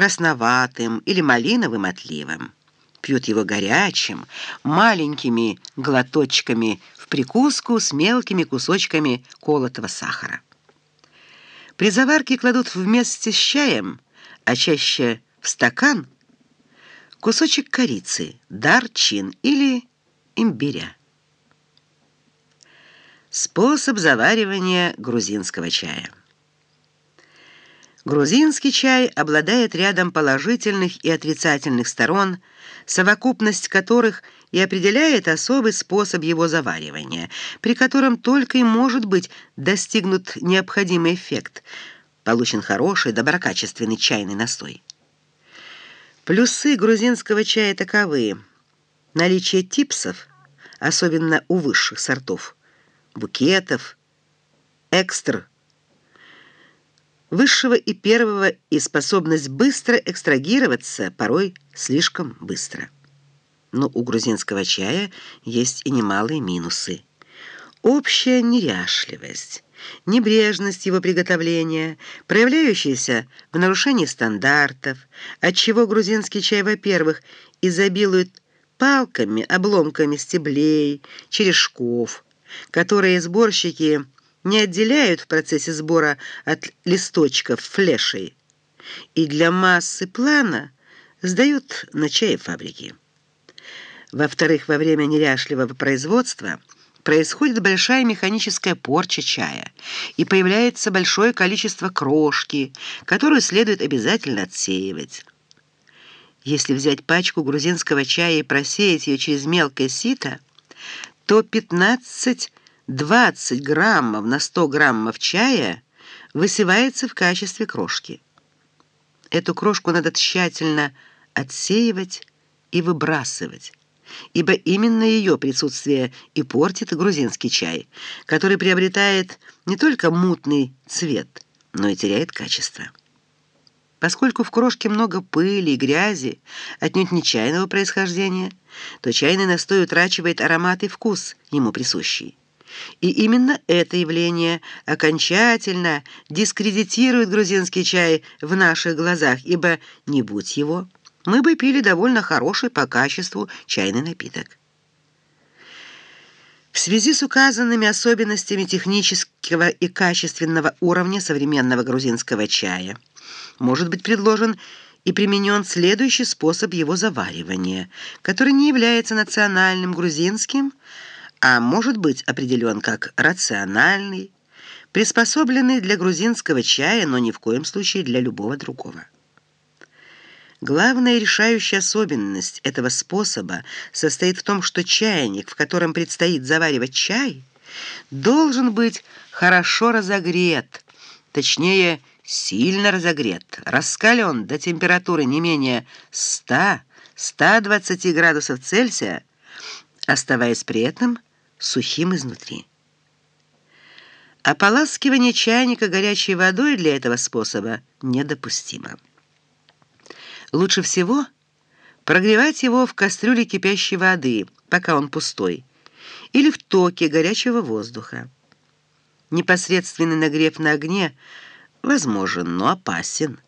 красноватым или малиновым отливом. Пьют его горячим, маленькими глоточками в прикуску с мелкими кусочками колотого сахара. При заварке кладут вместе с чаем, а чаще в стакан, кусочек корицы, дарчин или имбиря. Способ заваривания грузинского чая. Грузинский чай обладает рядом положительных и отрицательных сторон, совокупность которых и определяет особый способ его заваривания, при котором только и может быть достигнут необходимый эффект, получен хороший доброкачественный чайный настой. Плюсы грузинского чая таковы: наличие типсов, особенно у высших сортов букетов, экстр высшего и первого и способность быстро экстрагироваться, порой слишком быстро. Но у грузинского чая есть и немалые минусы. Общая неряшливость, небрежность его приготовления, проявляющаяся в нарушении стандартов, отчего грузинский чай, во-первых, изобилует палками, обломками стеблей, черешков, которые сборщики не отделяют в процессе сбора от листочков флешей и для массы плана сдают на чаефабрики. Во-вторых, во время неряшливого производства происходит большая механическая порча чая, и появляется большое количество крошки, которую следует обязательно отсеивать. Если взять пачку грузинского чая и просеять ее через мелкое сито, то 15-20 граммов на 100 граммов чая высывается в качестве крошки. Эту крошку надо тщательно отсеивать и выбрасывать, ибо именно ее присутствие и портит грузинский чай, который приобретает не только мутный цвет, но и теряет качество. Поскольку в крошке много пыли и грязи, отнюдь не чайного происхождения, то чайный настой утрачивает аромат и вкус, ему присущий. И именно это явление окончательно дискредитирует грузинский чай в наших глазах, ибо не будь его, мы бы пили довольно хороший по качеству чайный напиток. В связи с указанными особенностями технического и качественного уровня современного грузинского чая – может быть предложен и применен следующий способ его заваривания, который не является национальным грузинским, а может быть определен как рациональный, приспособленный для грузинского чая, но ни в коем случае для любого другого. Главная решающая особенность этого способа состоит в том, что чайник, в котором предстоит заваривать чай, должен быть хорошо разогрет, точнее, сильно разогрет, раскален до температуры не менее 100-120 градусов Цельсия, оставаясь при этом сухим изнутри. Ополаскивание чайника горячей водой для этого способа недопустимо. Лучше всего прогревать его в кастрюле кипящей воды, пока он пустой, или в токе горячего воздуха. Непосредственный нагрев на огне – возможен, но опасен,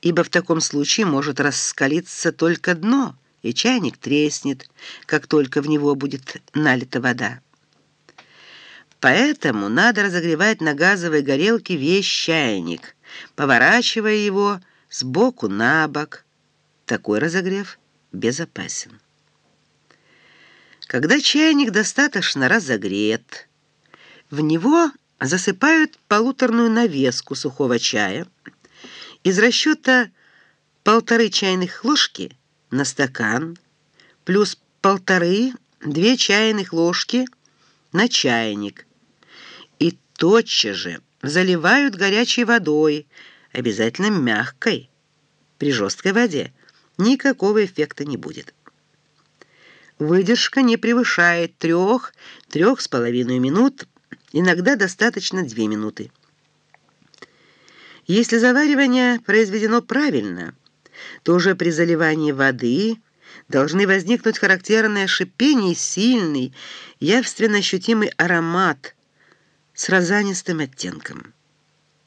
ибо в таком случае может раскалиться только дно, и чайник треснет, как только в него будет налита вода. Поэтому надо разогревать на газовой горелке весь чайник, поворачивая его с боку на бок. Такой разогрев безопасен. Когда чайник достаточно разогрет, в него засыпают полуторную навеску сухого чая из расчета полторы чайных ложки на стакан плюс полторы-две чайных ложки на чайник и тотчас же заливают горячей водой, обязательно мягкой. При жесткой воде никакого эффекта не будет. Выдержка не превышает трех-трех с половиной минут Иногда достаточно две минуты. Если заваривание произведено правильно, то уже при заливании воды должны возникнуть характерное шипение сильный, явственно ощутимый аромат с розанистым оттенком.